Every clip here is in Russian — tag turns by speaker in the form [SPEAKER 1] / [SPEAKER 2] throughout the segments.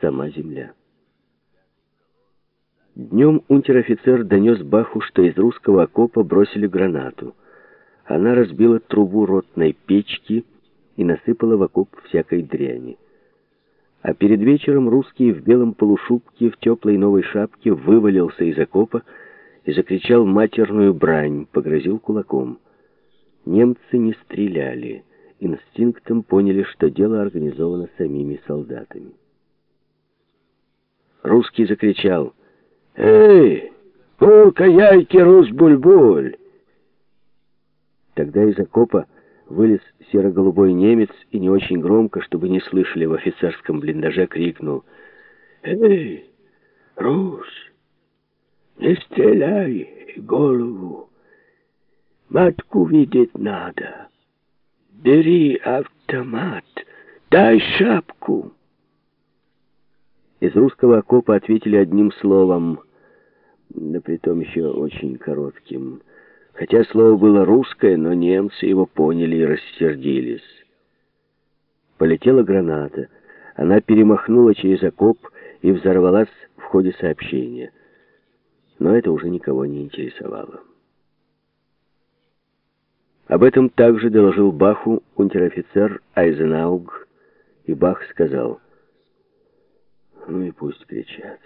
[SPEAKER 1] сама земля. Днем унтер-офицер донес Баху, что из русского окопа бросили гранату. Она разбила трубу ротной печки и насыпала в окоп всякой дряни. А перед вечером русский в белом полушубке, в теплой новой шапке вывалился из окопа и закричал матерную брань, погрозил кулаком. Немцы не стреляли, инстинктом поняли, что дело организовано самими солдатами. Русский закричал «Эй, курка яйки, Русь-буль-буль!» Тогда из окопа вылез серо-голубой немец и не очень громко, чтобы не слышали в офицерском блиндаже, крикнул «Эй, Русь, не стреляй голову, матку видеть надо, бери автомат, дай шапку». Из русского окопа ответили одним словом, да притом еще очень коротким. Хотя слово было русское, но немцы его поняли и рассердились. Полетела граната. Она перемахнула через окоп и взорвалась в ходе сообщения. Но это уже никого не интересовало. Об этом также доложил Баху унтер-офицер Айзенауг, и Бах сказал, «Ну и пусть кричат»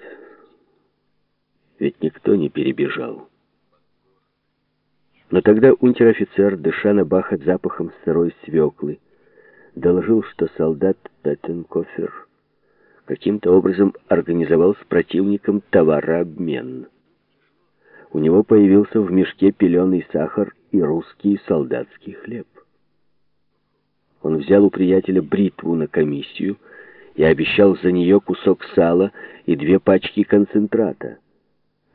[SPEAKER 1] ведь никто не перебежал. Но тогда унтер-офицер, дыша на Бахат запахом сырой свеклы, доложил, что солдат Петтенкофер каким-то образом организовал с противником товарообмен. У него появился в мешке пеленый сахар и русский солдатский хлеб. Он взял у приятеля бритву на комиссию и обещал за нее кусок сала и две пачки концентрата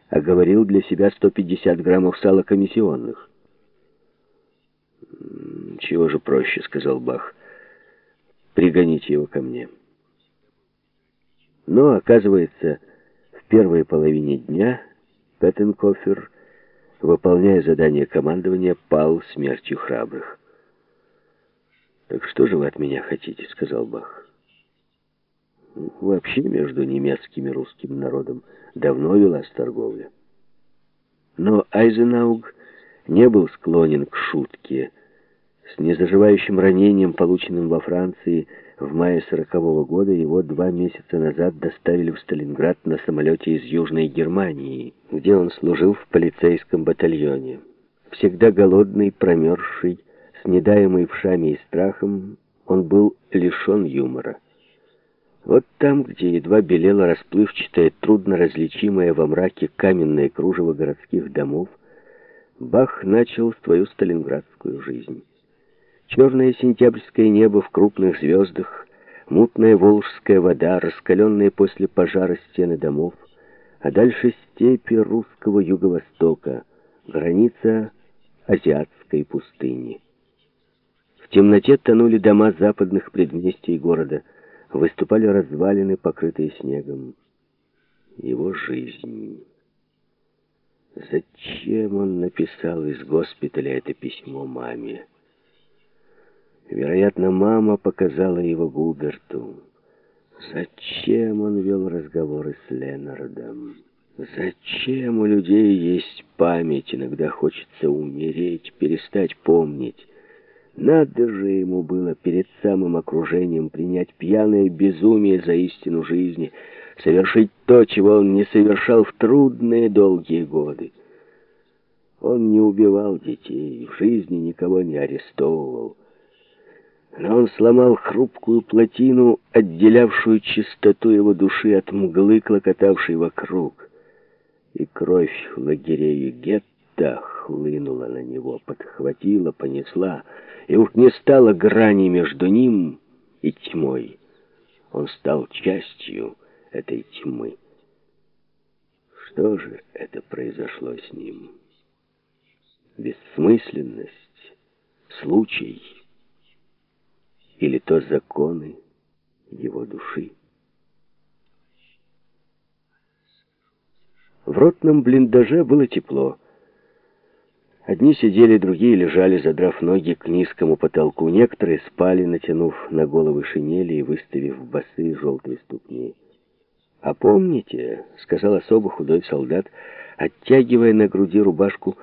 [SPEAKER 1] а говорил для себя 150 граммов сала комиссионных. «Чего же проще», — сказал Бах. «Пригоните его ко мне». Но, оказывается, в первой половине дня Петтенкофер, выполняя задание командования, пал смертью храбрых. «Так что же вы от меня хотите?» — сказал Бах. Вообще между немецким и русским народом давно велась торговля. Но Айзенауг не был склонен к шутке. С незаживающим ранением, полученным во Франции в мае сорокового года, его два месяца назад доставили в Сталинград на самолете из Южной Германии, где он служил в полицейском батальоне. Всегда голодный, промерзший, с недаемой вшами и страхом, он был лишен юмора. Вот там, где едва белело расплывчатое, трудно различимое во мраке каменное кружево городских домов, Бах начал свою сталинградскую жизнь. Черное сентябрьское небо в крупных звездах, мутная волжская вода, раскаленные после пожара стены домов, а дальше степи русского юго-востока, граница азиатской пустыни. В темноте тонули дома западных предместий города — выступали развалины, покрытые снегом. Его жизнь. Зачем он написал из госпиталя это письмо маме? Вероятно, мама показала его Губерту. Зачем он вел разговоры с Ленардом? Зачем у людей есть память? Иногда хочется умереть, перестать помнить. Надо же ему было перед самым окружением принять пьяное безумие за истину жизни, совершить то, чего он не совершал в трудные долгие годы. Он не убивал детей, в жизни никого не арестовывал. Но он сломал хрупкую плотину, отделявшую чистоту его души от мглы, клокотавшей вокруг. И кровь лагерей гетто хлынула на него, подхватила, понесла, и уж не стало грани между ним и тьмой. Он стал частью этой тьмы. Что же это произошло с ним? Бессмысленность, случай или то законы его души? В ротном блиндаже было тепло. Одни сидели, другие лежали, задрав ноги к низкому потолку. Некоторые спали, натянув на головы шинели и выставив босые желтые ступни. «А помните, — сказал особо худой солдат, оттягивая на груди рубашку